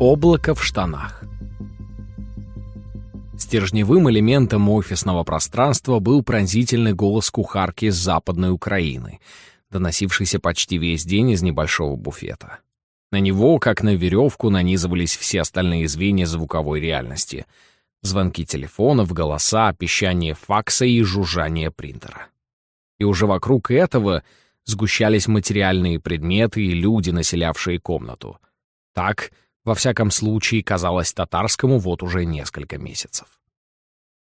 Облако в штанах. Стержневым элементом офисного пространства был пронзительный голос кухарки с западной Украины, доносившийся почти весь день из небольшого буфета. На него, как на веревку, нанизывались все остальные звенья звуковой реальности. Звонки телефонов, голоса, пищание факса и жужжание принтера. И уже вокруг этого сгущались материальные предметы и люди, населявшие комнату. Так во всяком случае, казалось татарскому вот уже несколько месяцев.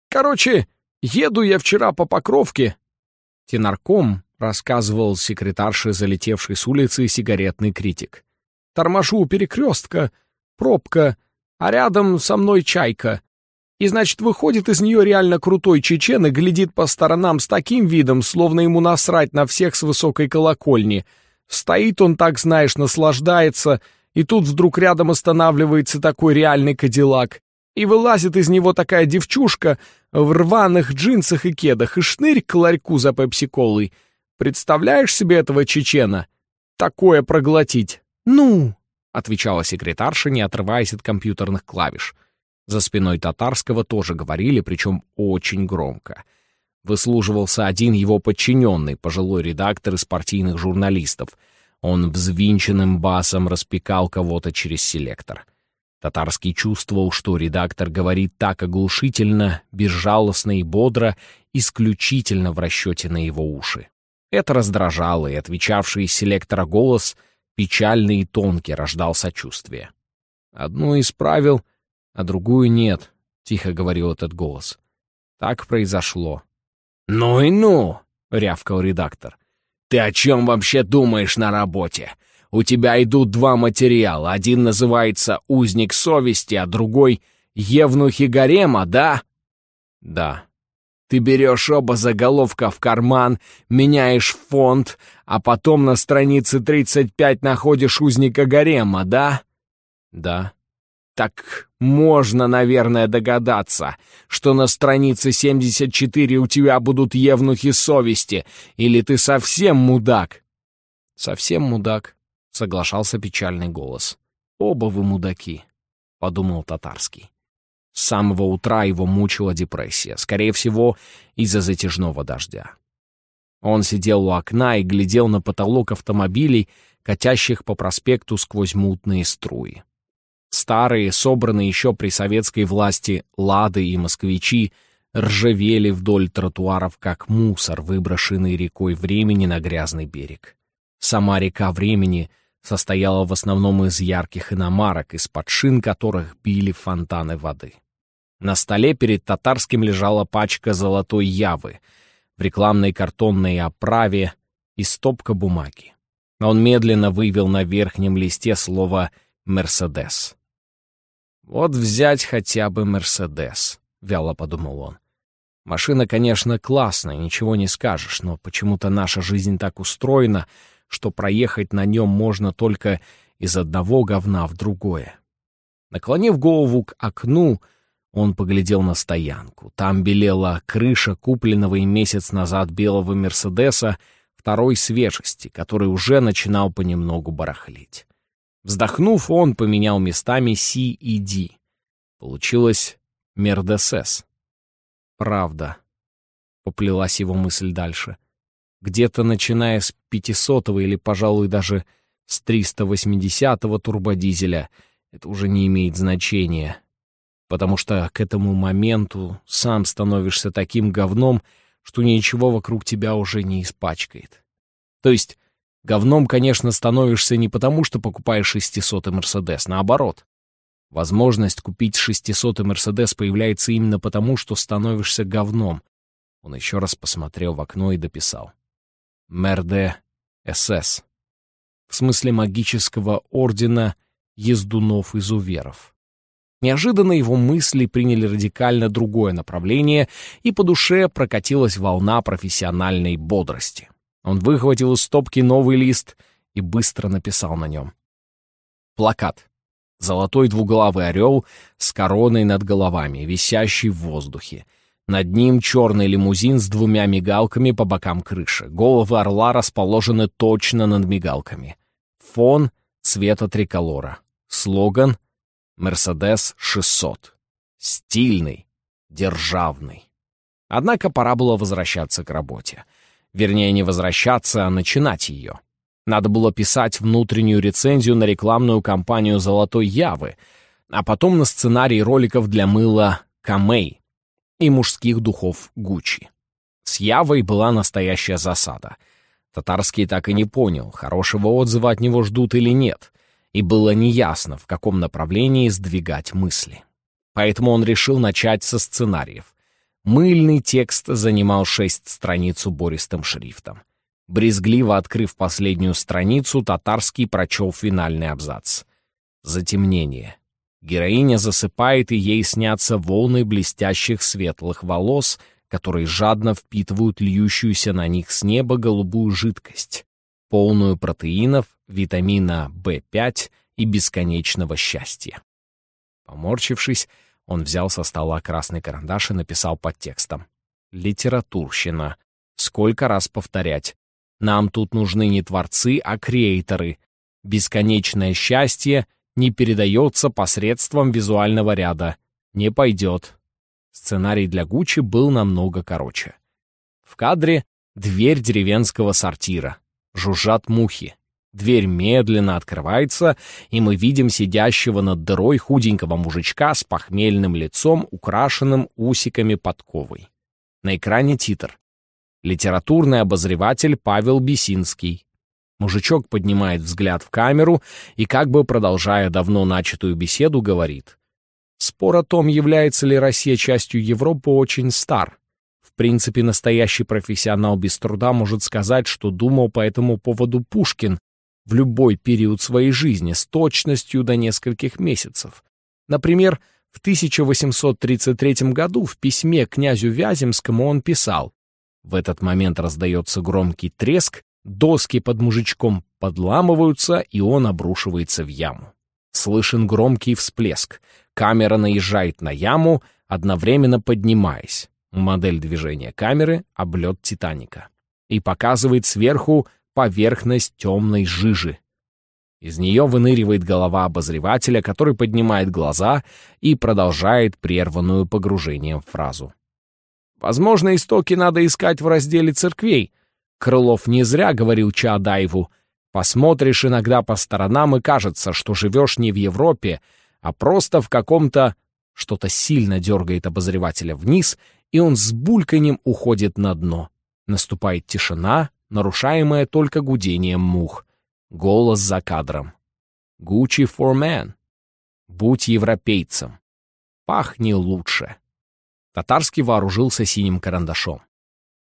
«Короче, еду я вчера по Покровке», — тенарком рассказывал секретарше, залетевший с улицы, сигаретный критик. «Тормошу у перекрестка, пробка, а рядом со мной чайка. И, значит, выходит из нее реально крутой чечен и глядит по сторонам с таким видом, словно ему насрать на всех с высокой колокольни. Стоит он так, знаешь, наслаждается — и тут вдруг рядом останавливается такой реальный кадиллак, и вылазит из него такая девчушка в рваных джинсах и кедах, и шнырь к ларьку за пепси-колой. Представляешь себе этого чечена? Такое проглотить. «Ну!» — отвечала секретарша, не отрываясь от компьютерных клавиш. За спиной татарского тоже говорили, причем очень громко. Выслуживался один его подчиненный, пожилой редактор из партийных журналистов — он взвинченным басом распекал кого-то через селектор. Татарский чувствовал, что редактор говорит так оглушительно, безжалостно и бодро, исключительно в расчете на его уши. Это раздражало, и отвечавший из селектора голос, печальный и тонкий, рождал сочувствие. «Одну исправил, а другую нет», — тихо говорил этот голос. «Так произошло». «Ну и ну!» — рявкал редактор. Ты о чем вообще думаешь на работе? У тебя идут два материала. Один называется «Узник совести», а другой «Евнухи гарема», да? Да. Ты берешь оба заголовка в карман, меняешь фонд, а потом на странице 35 находишь узника гарема, да? Да. Так можно, наверное, догадаться, что на странице 74 у тебя будут евнухи совести, или ты совсем мудак? Совсем мудак, соглашался печальный голос. Оба вы мудаки, подумал татарский. С самого утра его мучила депрессия, скорее всего, из-за затяжного дождя. Он сидел у окна и глядел на потолок автомобилей, катящих по проспекту сквозь мутные струи. Старые, собранные еще при советской власти лады и москвичи ржавели вдоль тротуаров, как мусор, выброшенный рекой времени на грязный берег. Сама река времени состояла в основном из ярких иномарок, из-под шин которых били фонтаны воды. На столе перед татарским лежала пачка золотой явы в рекламной картонной оправе и стопка бумаги. Он медленно вывел на верхнем листе слово «Мерседес». «Вот взять хотя бы Мерседес», — вяло подумал он. «Машина, конечно, классная, ничего не скажешь, но почему-то наша жизнь так устроена, что проехать на нем можно только из одного говна в другое». Наклонив голову к окну, он поглядел на стоянку. Там белела крыша купленного им месяц назад белого «Мерседеса» второй свежести, который уже начинал понемногу барахлить. Вздохнув, он поменял местами C и D. Получилось Мердесес. Правда. Поплелась его мысль дальше. Где-то начиная с 500-го или, пожалуй, даже с 380-го турбодизеля это уже не имеет значения. Потому что к этому моменту сам становишься таким говном, что ничего вокруг тебя уже не испачкает. То есть Говном, конечно, становишься не потому, что покупаешь 600-й Мерседес, наоборот. Возможность купить 600-й Мерседес появляется именно потому, что становишься говном. Он еще раз посмотрел в окно и дописал. Мерде СС. В смысле магического ордена ездунов-изуверов. Неожиданно его мысли приняли радикально другое направление, и по душе прокатилась волна профессиональной бодрости. Он выхватил из стопки новый лист и быстро написал на нем. Плакат. Золотой двуглавый орел с короной над головами, висящий в воздухе. Над ним черный лимузин с двумя мигалками по бокам крыши. Головы орла расположены точно над мигалками. Фон цвета триколора. Слоган Мерседес 600. Стильный, державный. Однако пора было возвращаться к работе. Вернее, не возвращаться, а начинать ее. Надо было писать внутреннюю рецензию на рекламную кампанию «Золотой Явы», а потом на сценарий роликов для мыла «Камей» и мужских духов «Гуччи». С Явой была настоящая засада. Татарский так и не понял, хорошего отзыва от него ждут или нет, и было неясно, в каком направлении сдвигать мысли. Поэтому он решил начать со сценариев. Мыльный текст занимал шесть страниц убористым шрифтом. Брезгливо открыв последнюю страницу, Татарский прочел финальный абзац. Затемнение. Героиня засыпает, и ей снятся волны блестящих светлых волос, которые жадно впитывают льющуюся на них с неба голубую жидкость, полную протеинов, витамина В5 и бесконечного счастья. Поморчившись, он взял со стола красный карандаш и написал под текстом. «Литературщина. Сколько раз повторять? Нам тут нужны не творцы, а креаторы. Бесконечное счастье не передается посредством визуального ряда. Не пойдет». Сценарий для Гуччи был намного короче. В кадре дверь деревенского сортира. Жужжат мухи. Дверь медленно открывается, и мы видим сидящего над дырой худенького мужичка с похмельным лицом, украшенным усиками подковой. На экране титр. Литературный обозреватель Павел Бесинский. Мужичок поднимает взгляд в камеру и, как бы продолжая давно начатую беседу, говорит. Спор о том, является ли Россия частью Европы, очень стар. В принципе, настоящий профессионал без труда может сказать, что думал по этому поводу Пушкин, в любой период своей жизни с точностью до нескольких месяцев. Например, в 1833 году в письме князю Вяземскому он писал «В этот момент раздается громкий треск, доски под мужичком подламываются, и он обрушивается в яму. Слышен громкий всплеск. Камера наезжает на яму, одновременно поднимаясь. Модель движения камеры — облет Титаника. И показывает сверху поверхность темной жижи. Из нее выныривает голова обозревателя, который поднимает глаза и продолжает прерванную погружением фразу. Возможно, истоки надо искать в разделе церквей. Крылов не зря говорил Чаадаеву, посмотришь иногда по сторонам и кажется, что живешь не в Европе, а просто в каком-то... Что-то сильно дергает обозревателя вниз, и он с бульканьем уходит на дно. Наступает тишина, нарушаемое только гудением мух. Голос за кадром. «Гуччи for man». «Будь европейцем». «Пахни лучше». Татарский вооружился синим карандашом.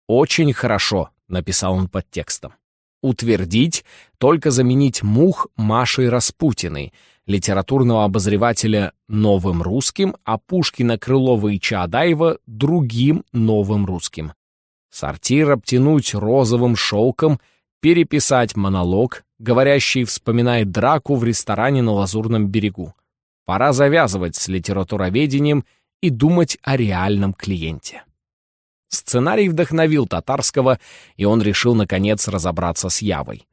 «Очень хорошо», — написал он под текстом. «Утвердить, только заменить мух Машей Распутиной, литературного обозревателя новым русским, а Пушкина, Крылова и Чаадаева другим новым русским. Сортир обтянуть розовым шелком, переписать монолог, говорящий вспоминает драку в ресторане на Лазурном берегу. Пора завязывать с литературоведением и думать о реальном клиенте. Сценарий вдохновил Татарского, и он решил, наконец, разобраться с Явой.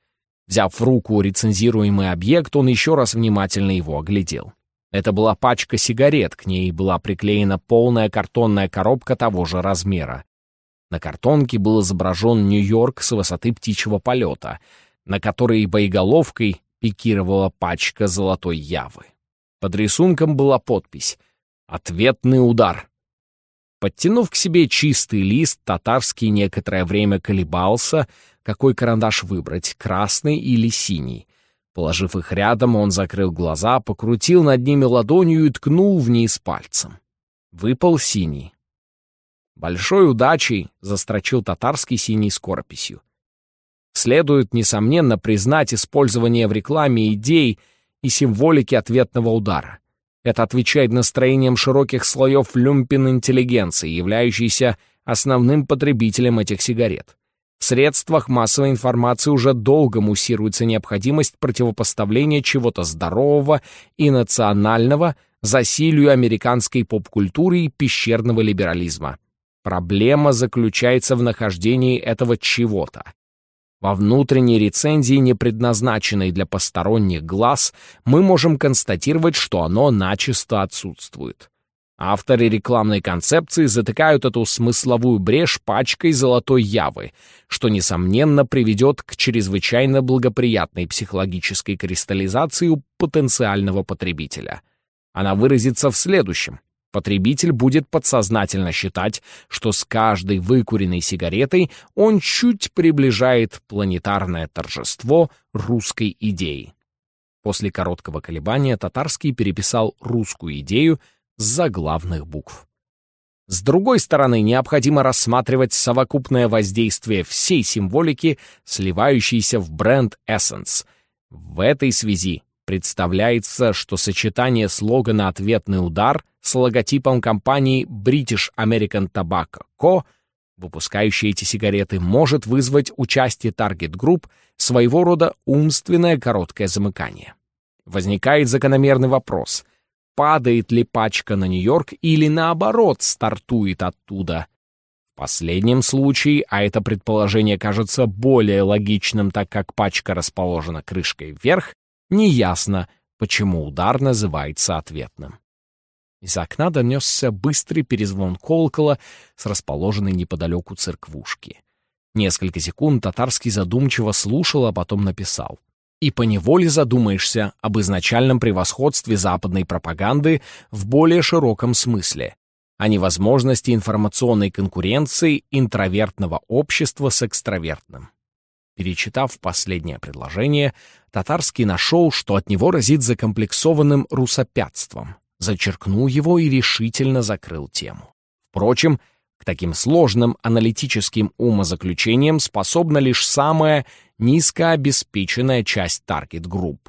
Взяв в руку рецензируемый объект, он еще раз внимательно его оглядел. Это была пачка сигарет, к ней была приклеена полная картонная коробка того же размера. На картонке был изображен Нью-Йорк с высоты птичьего полета, на которой боеголовкой пикировала пачка золотой явы. Под рисунком была подпись «Ответный удар». Подтянув к себе чистый лист, татарский некоторое время колебался, какой карандаш выбрать, красный или синий. Положив их рядом, он закрыл глаза, покрутил над ними ладонью и ткнул вниз пальцем. Выпал синий. Большой удачей застрочил татарский синий скорописью. Следует, несомненно, признать использование в рекламе идей и символики ответного удара. Это отвечает настроениям широких слоев люмпин-интеллигенции, являющейся основным потребителем этих сигарет. В средствах массовой информации уже долго муссируется необходимость противопоставления чего-то здорового и национального засилию американской поп-культуры и пещерного либерализма. Проблема заключается в нахождении этого чего-то. По внутренней рецензии, не предназначенной для посторонних глаз, мы можем констатировать, что оно начисто отсутствует. Авторы рекламной концепции затыкают эту смысловую брешь пачкой золотой явы, что, несомненно, приведет к чрезвычайно благоприятной психологической кристаллизации у потенциального потребителя. Она выразится в следующем. Потребитель будет подсознательно считать, что с каждой выкуренной сигаретой он чуть приближает планетарное торжество русской идеи. После короткого колебания Татарский переписал русскую идею с заглавных букв. С другой стороны, необходимо рассматривать совокупное воздействие всей символики, сливающейся в бренд Essence. В этой связи представляется, что сочетание слогана «Ответный удар» с логотипом компании British American Tobacco Co., выпускающей эти сигареты, может вызвать у части Target Group своего рода умственное короткое замыкание. Возникает закономерный вопрос — падает ли пачка на Нью-Йорк или наоборот стартует оттуда. В последнем случае, а это предположение кажется более логичным, так как пачка расположена крышкой вверх, неясно, почему удар называется ответным. Из окна донесся быстрый перезвон колокола с расположенной неподалеку церквушки. Несколько секунд татарский задумчиво слушал, а потом написал и поневоле задумаешься об изначальном превосходстве западной пропаганды в более широком смысле, о невозможности информационной конкуренции интровертного общества с экстравертным. Перечитав последнее предложение, Татарский нашел, что от него разит закомплексованным русопятством, зачеркнул его и решительно закрыл тему. Впрочем, к таким сложным аналитическим умозаключениям способна лишь самая низкообеспеченная часть Group,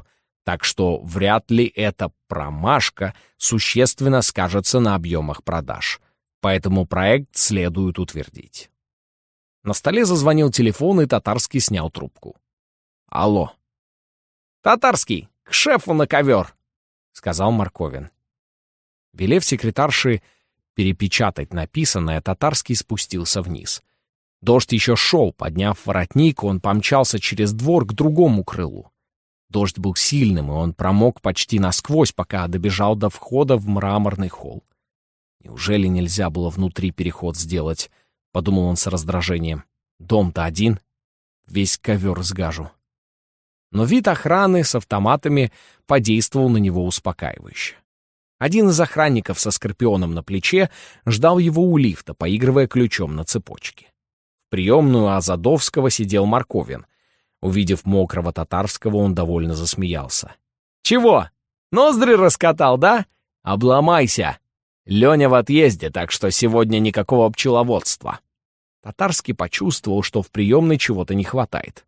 так что вряд ли эта промашка существенно скажется на объемах продаж. Поэтому проект следует утвердить. На столе зазвонил телефон, и Татарский снял трубку. «Алло». «Татарский, к шефу на ковер», — сказал Марковин. Велев секретарши перепечатать написанное, Татарский спустился вниз. Дождь еще шел, подняв воротник, он помчался через двор к другому крылу. Дождь был сильным, и он промок почти насквозь, пока добежал до входа в мраморный холл. Неужели нельзя было внутри переход сделать? Подумал он с раздражением. Дом-то один. Весь ковер сгажу. Но вид охраны с автоматами подействовал на него успокаивающе. Один из охранников со скорпионом на плече ждал его у лифта, поигрывая ключом на цепочке. В приемную Азадовского сидел Марковин. Увидев мокрого татарского, он довольно засмеялся. «Чего? Ноздри раскатал, да? Обломайся! Леня в отъезде, так что сегодня никакого пчеловодства». Татарский почувствовал, что в приемной чего-то не хватает.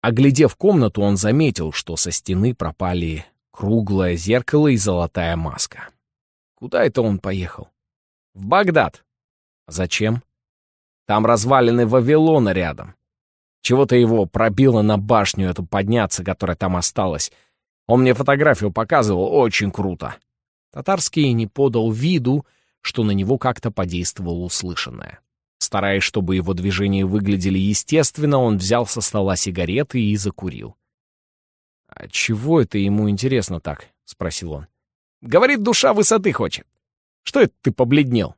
Оглядев комнату, он заметил, что со стены пропали круглое зеркало и золотая маска. Куда это он поехал? В Багдад. Зачем? Там развалины Вавилона рядом. Чего-то его пробило на башню эту подняться, которая там осталась. Он мне фотографию показывал, очень круто. Татарский не подал виду, что на него как-то подействовало услышанное. Стараясь, чтобы его движения выглядели естественно, он взял со стола сигареты и закурил. «А чего это ему интересно так?» — спросил он. «Говорит, душа высоты хочет. Что это ты побледнел?»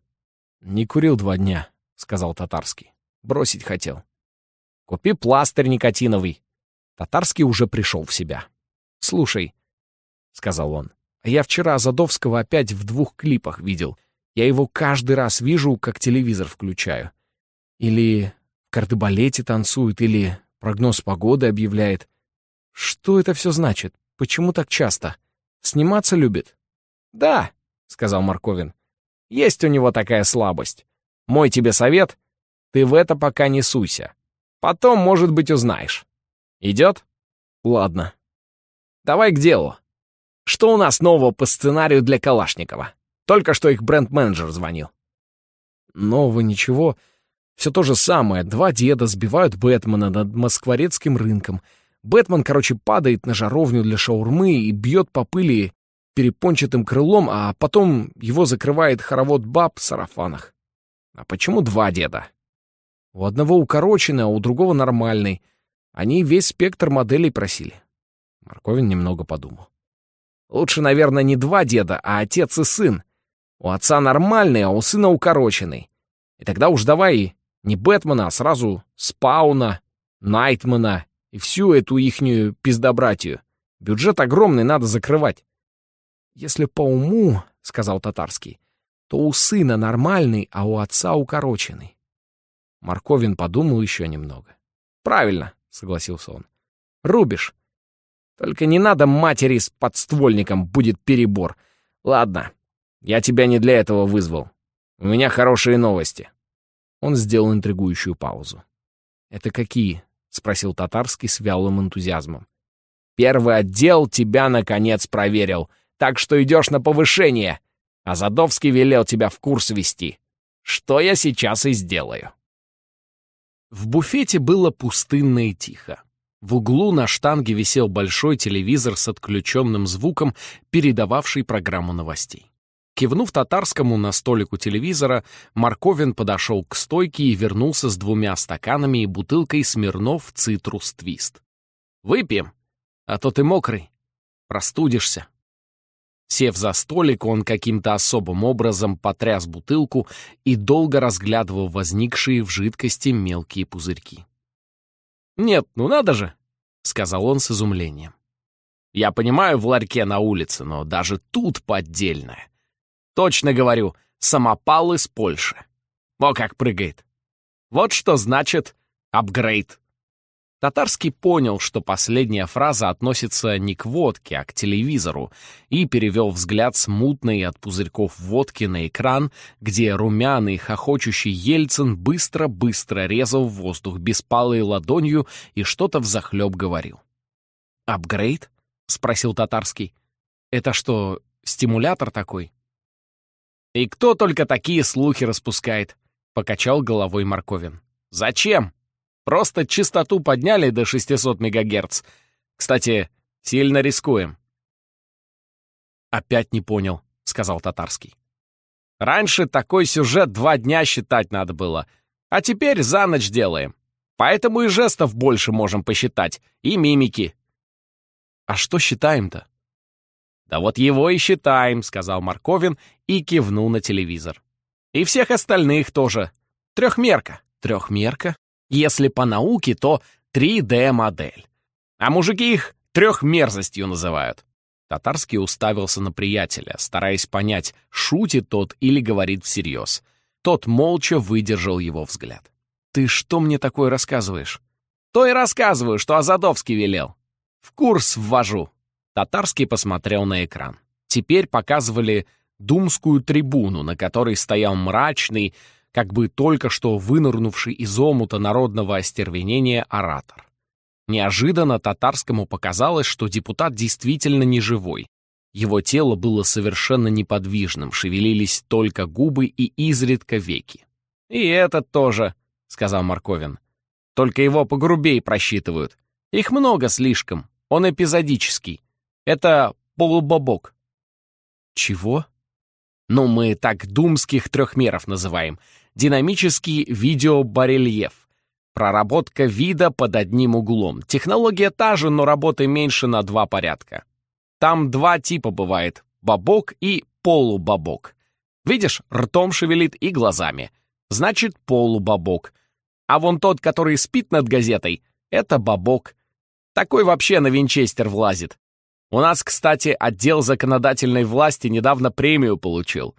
«Не курил два дня», — сказал Татарский. «Бросить хотел». «Купи пластырь никотиновый». Татарский уже пришел в себя. «Слушай», — сказал он, — «я вчера Задовского опять в двух клипах видел. Я его каждый раз вижу, как телевизор включаю. Или в кардебалете танцует, или прогноз погоды объявляет. Что это все значит? Почему так часто? Сниматься любит? Да, сказал Марковин. Есть у него такая слабость. Мой тебе совет — ты в это пока не суйся. Потом, может быть, узнаешь. Идет? Ладно. Давай к делу. Что у нас нового по сценарию для Калашникова? Только что их бренд-менеджер звонил. Нового ничего. Все то же самое. Два деда сбивают Бэтмена над москворецким рынком — Бэтмен, короче, падает на жаровню для шаурмы и бьет по пыли перепончатым крылом, а потом его закрывает хоровод баб в сарафанах. А почему два деда? У одного укороченный, а у другого нормальный. Они весь спектр моделей просили. Марковин немного подумал. Лучше, наверное, не два деда, а отец и сын. У отца нормальный, а у сына укороченный. И тогда уж давай не Бэтмена, а сразу Спауна, Найтмана и всю эту ихнюю пиздобратью. Бюджет огромный, надо закрывать. Если по уму, — сказал Татарский, — то у сына нормальный, а у отца укороченный. Марковин подумал еще немного. «Правильно», — согласился он. «Рубишь. Только не надо матери с подствольником, будет перебор. Ладно, я тебя не для этого вызвал. У меня хорошие новости». Он сделал интригующую паузу. «Это какие?» — спросил Татарский с вялым энтузиазмом. «Первый отдел тебя, наконец, проверил, так что идешь на повышение, а Задовский велел тебя в курс вести. Что я сейчас и сделаю». В буфете было пустынно и тихо. В углу на штанге висел большой телевизор с отключенным звуком, передававший программу новостей. Кивнув татарскому на столик у телевизора, Марковин подошел к стойке и вернулся с двумя стаканами и бутылкой Смирнов Цитрус Твист. «Выпьем, а то ты мокрый, простудишься». Сев за столик, он каким-то особым образом потряс бутылку и долго разглядывал возникшие в жидкости мелкие пузырьки. «Нет, ну надо же!» — сказал он с изумлением. «Я понимаю, в ларьке на улице, но даже тут поддельное. Точно говорю, самопал из Польши. О, как прыгает. Вот что значит апгрейд. Татарский понял, что последняя фраза относится не к водке, а к телевизору, и перевел взгляд с мутной от пузырьков водки на экран, где румяный, хохочущий Ельцин быстро-быстро резал воздух беспалой ладонью и что-то взахлеб говорил. «Апгрейд?» — спросил Татарский. «Это что, стимулятор такой?» «И кто только такие слухи распускает?» — покачал головой Марковин. «Зачем? Просто частоту подняли до 600 МГц. Кстати, сильно рискуем». «Опять не понял», — сказал Татарский. «Раньше такой сюжет два дня считать надо было, а теперь за ночь делаем. Поэтому и жестов больше можем посчитать, и мимики». «А что считаем-то?» «Да вот его и считаем», — сказал Марковин и кивнул на телевизор. «И всех остальных тоже. Трехмерка». «Трехмерка? Если по науке, то 3D-модель. А мужики их трехмерзостью называют». Татарский уставился на приятеля, стараясь понять, шутит тот или говорит всерьез. Тот молча выдержал его взгляд. «Ты что мне такое рассказываешь?» «То и рассказываю, что Азадовский велел. В курс ввожу». Татарский посмотрел на экран. Теперь показывали думскую трибуну, на которой стоял мрачный, как бы только что вынырнувший из омута народного остервенения оратор. Неожиданно татарскому показалось, что депутат действительно не живой. Его тело было совершенно неподвижным, шевелились только губы и изредка веки. «И этот тоже», — сказал Марковин. «Только его погрубей просчитывают. Их много слишком, он эпизодический. Это полубобок. Чего? Ну, мы так думских трехмеров называем. Динамический видеобарельеф. Проработка вида под одним углом. Технология та же, но работы меньше на два порядка. Там два типа бывает. Бобок и полубобок. Видишь, ртом шевелит и глазами. Значит, полубобок. А вон тот, который спит над газетой, это бобок. Такой вообще на винчестер влазит. У нас, кстати, отдел законодательной власти недавно премию получил.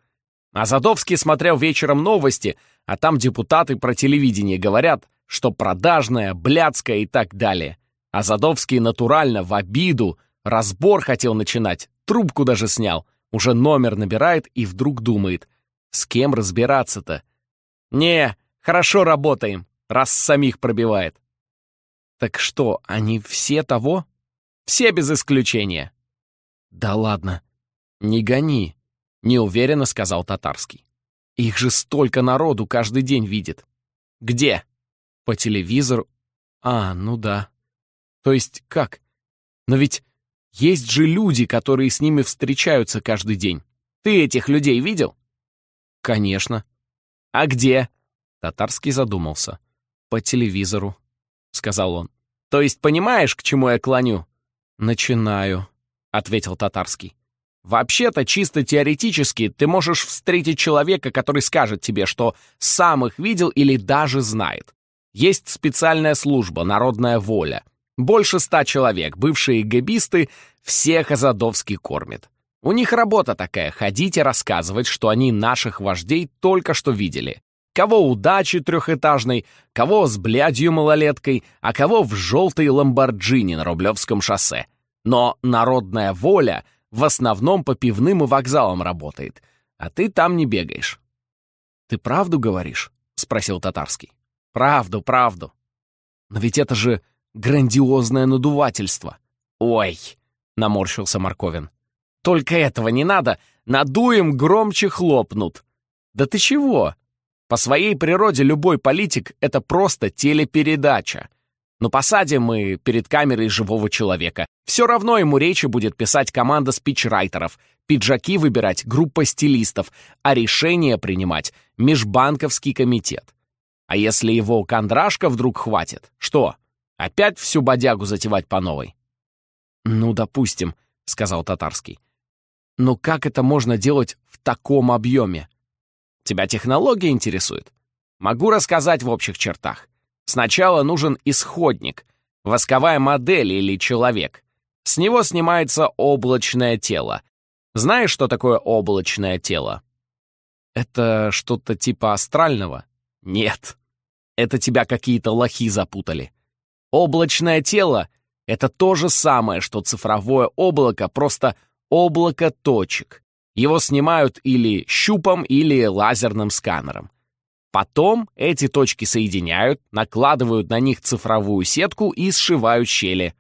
А Задовский смотрел вечером новости, а там депутаты про телевидение говорят, что продажное, блядское и так далее. А Задовский натурально в обиду, разбор хотел начинать, трубку даже снял, уже номер набирает и вдруг думает, с кем разбираться-то? Не, хорошо работаем, раз самих пробивает. Так что, они все того? Все без исключения. Да ладно. Не гони, неуверенно сказал Татарский. Их же столько народу каждый день видит. Где? По телевизору. А, ну да. То есть как? Но ведь есть же люди, которые с ними встречаются каждый день. Ты этих людей видел? Конечно. А где? Татарский задумался. По телевизору, сказал он. То есть понимаешь, к чему я клоню?» «Начинаю», — ответил татарский. «Вообще-то, чисто теоретически, ты можешь встретить человека, который скажет тебе, что сам их видел или даже знает. Есть специальная служба «Народная воля». Больше ста человек, бывшие гэбисты, всех Азадовский кормит. У них работа такая — ходить и рассказывать, что они наших вождей только что видели. Кого удачи трехэтажной, кого с блядью малолеткой, а кого в желтой ламборджини на Рублевском шоссе. Но народная воля в основном по пивным и вокзалам работает, а ты там не бегаешь. «Ты правду говоришь?» — спросил Татарский. «Правду, правду. Но ведь это же грандиозное надувательство». «Ой!» — наморщился Марковин. «Только этого не надо, надуем, громче хлопнут». «Да ты чего? По своей природе любой политик — это просто телепередача. Но посадим мы перед камерой живого человека. Все равно ему речи будет писать команда спичрайтеров, пиджаки выбирать группа стилистов, а решения принимать межбанковский комитет. А если его кондрашка вдруг хватит, что, опять всю бодягу затевать по новой? «Ну, допустим», — сказал Татарский. «Но как это можно делать в таком объеме?» Тебя технология интересует? Могу рассказать в общих чертах. Сначала нужен исходник, восковая модель или человек. С него снимается облачное тело. Знаешь, что такое облачное тело? Это что-то типа астрального? Нет. Это тебя какие-то лохи запутали. Облачное тело — это то же самое, что цифровое облако, просто облако точек. Его снимают или щупом, или лазерным сканером. Потом эти точки соединяют, накладывают на них цифровую сетку и сшивают щели.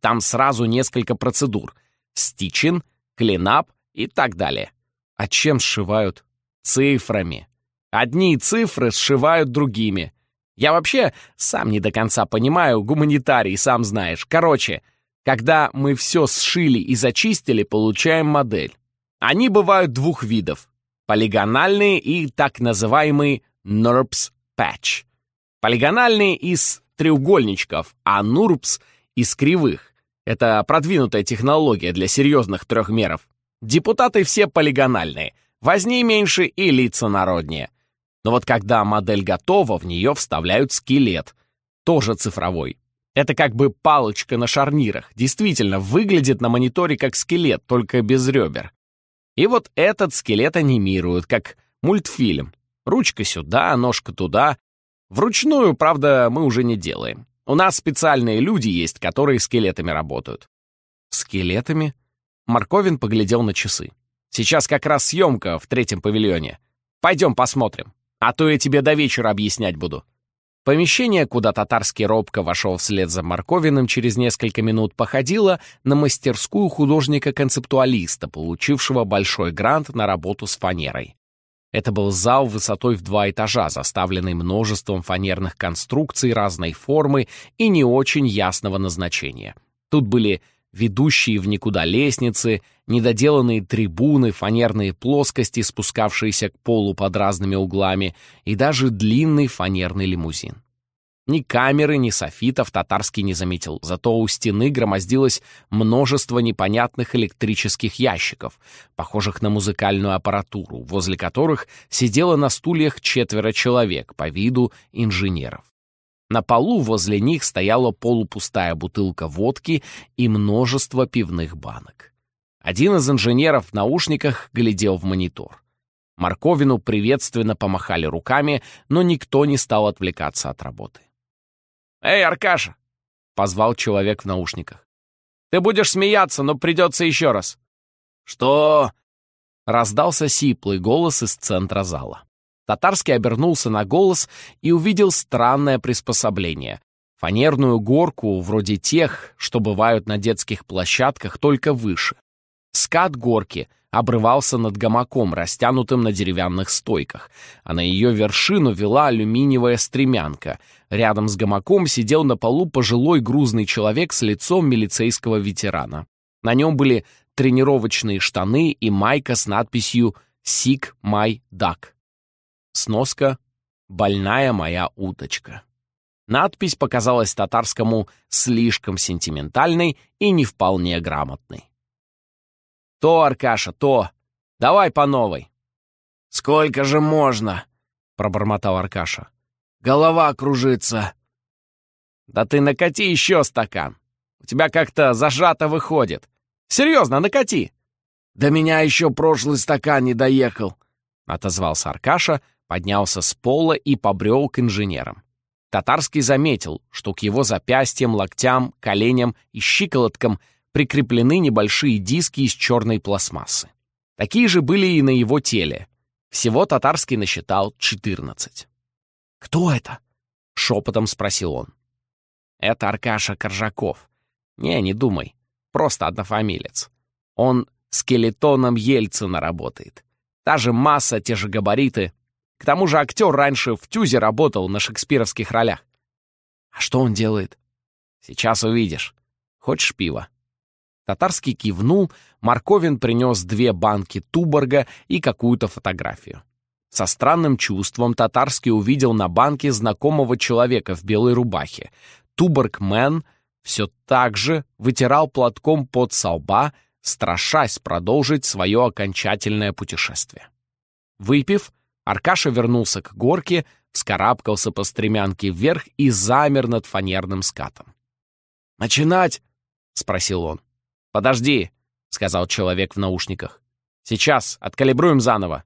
Там сразу несколько процедур. Стичин, клинап и так далее. А чем сшивают? Цифрами. Одни цифры сшивают другими. Я вообще сам не до конца понимаю, гуманитарий, сам знаешь. Короче, когда мы все сшили и зачистили, получаем модель. Они бывают двух видов — полигональные и так называемый NURBS Patch. Полигональные из треугольничков, а NURBS — из кривых. Это продвинутая технология для серьезных трехмеров. Депутаты все полигональные, возни меньше и лица народнее. Но вот когда модель готова, в нее вставляют скелет, тоже цифровой. Это как бы палочка на шарнирах, действительно выглядит на мониторе как скелет, только без ребер. И вот этот скелет анимируют, как мультфильм. Ручка сюда, ножка туда. Вручную, правда, мы уже не делаем. У нас специальные люди есть, которые скелетами работают. Скелетами? Марковин поглядел на часы. Сейчас как раз съемка в третьем павильоне. Пойдем посмотрим. А то я тебе до вечера объяснять буду. Помещение, куда татарский робко вошел вслед за Марковиным через несколько минут, походило на мастерскую художника-концептуалиста, получившего большой грант на работу с фанерой. Это был зал высотой в два этажа, заставленный множеством фанерных конструкций разной формы и не очень ясного назначения. Тут были ведущие в никуда лестницы, недоделанные трибуны, фанерные плоскости, спускавшиеся к полу под разными углами, и даже длинный фанерный лимузин. Ни камеры, ни софитов татарский не заметил, зато у стены громоздилось множество непонятных электрических ящиков, похожих на музыкальную аппаратуру, возле которых сидело на стульях четверо человек, по виду инженеров. На полу возле них стояла полупустая бутылка водки и множество пивных банок. Один из инженеров в наушниках глядел в монитор. Марковину приветственно помахали руками, но никто не стал отвлекаться от работы. «Эй, Аркаша!» — позвал человек в наушниках. «Ты будешь смеяться, но придется еще раз». «Что?» — раздался сиплый голос из центра зала. Татарский обернулся на голос и увидел странное приспособление. Фанерную горку, вроде тех, что бывают на детских площадках, только выше. Скат горки обрывался над гамаком, растянутым на деревянных стойках, а на ее вершину вела алюминиевая стремянка. Рядом с гамаком сидел на полу пожилой грузный человек с лицом милицейского ветерана. На нем были тренировочные штаны и майка с надписью «Сик Май Дак». Сноска «Больная моя уточка». Надпись показалась татарскому слишком сентиментальной и не вполне грамотной. «То, Аркаша, то! Давай по новой!» «Сколько же можно?» — пробормотал Аркаша. «Голова кружится!» «Да ты накати еще стакан! У тебя как-то зажато выходит! Серьезно, накати!» «До меня еще прошлый стакан не доехал!» — отозвался Аркаша, поднялся с пола и побрел к инженерам. Татарский заметил, что к его запястьям, локтям, коленям и щиколоткам прикреплены небольшие диски из черной пластмассы. Такие же были и на его теле. Всего Татарский насчитал 14. «Кто это?» — шепотом спросил он. «Это Аркаша Коржаков. Не, не думай. Просто однофамилец. Он скелетоном Ельцина работает. Та же масса, те же габариты, к тому же актер раньше в Тюзе работал на шекспировских ролях. А что он делает? Сейчас увидишь. Хочешь пива? Татарский кивнул, Марковин принес две банки Туборга и какую-то фотографию. Со странным чувством Татарский увидел на банке знакомого человека в белой рубахе. Туборг Мэн все так же вытирал платком под солба, страшась продолжить свое окончательное путешествие. Выпив, Аркаша вернулся к горке, вскарабкался по стремянке вверх и замер над фанерным скатом. «Начинать?» — спросил он. «Подожди», — сказал человек в наушниках. «Сейчас откалибруем заново».